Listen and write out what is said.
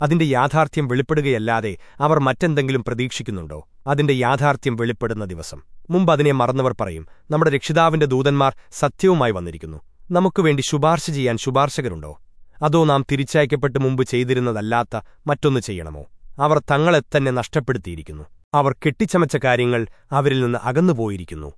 അതിന്റെ യാഥാർത്ഥ്യം വെളിപ്പെടുകയല്ലാതെ അവർ മറ്റെന്തെങ്കിലും പ്രതീക്ഷിക്കുന്നുണ്ടോ? അതിന്റെ യാഥാർത്ഥ്യം വെളിപ്പെടുന്ന ദിവസം. മുമ്പ് അതിനെ മറന്നവർ പറയും നമ്മുടെ രക്ഷിതാവിന്റെ ദൂതന്മാർ സത്യവുമായി വന്നിരിക്കുന്നു. നമുക്കുവേണ്ടി ശുപാർശ ചെയ്യാൻ ശുപാർശകരുണ്ടോ? അതോ നാം തിരിച്ചയക്കപ്പെട്ട് മുമ്പ് ചെയ്തിരുന്നതല്ലാത്ത മറ്റൊന്ന് ചെയ്യണമോ? അവർ തങ്ങളെത്തന്നെ നഷ്ടപ്പെടുത്തിയിരിക്കുന്നു. അവർ കെട്ടിച്ചമച്ച കാര്യങ്ങൾ അവരിൽ നിന്ന് അകന്നുപോയിരിക്കുന്നു.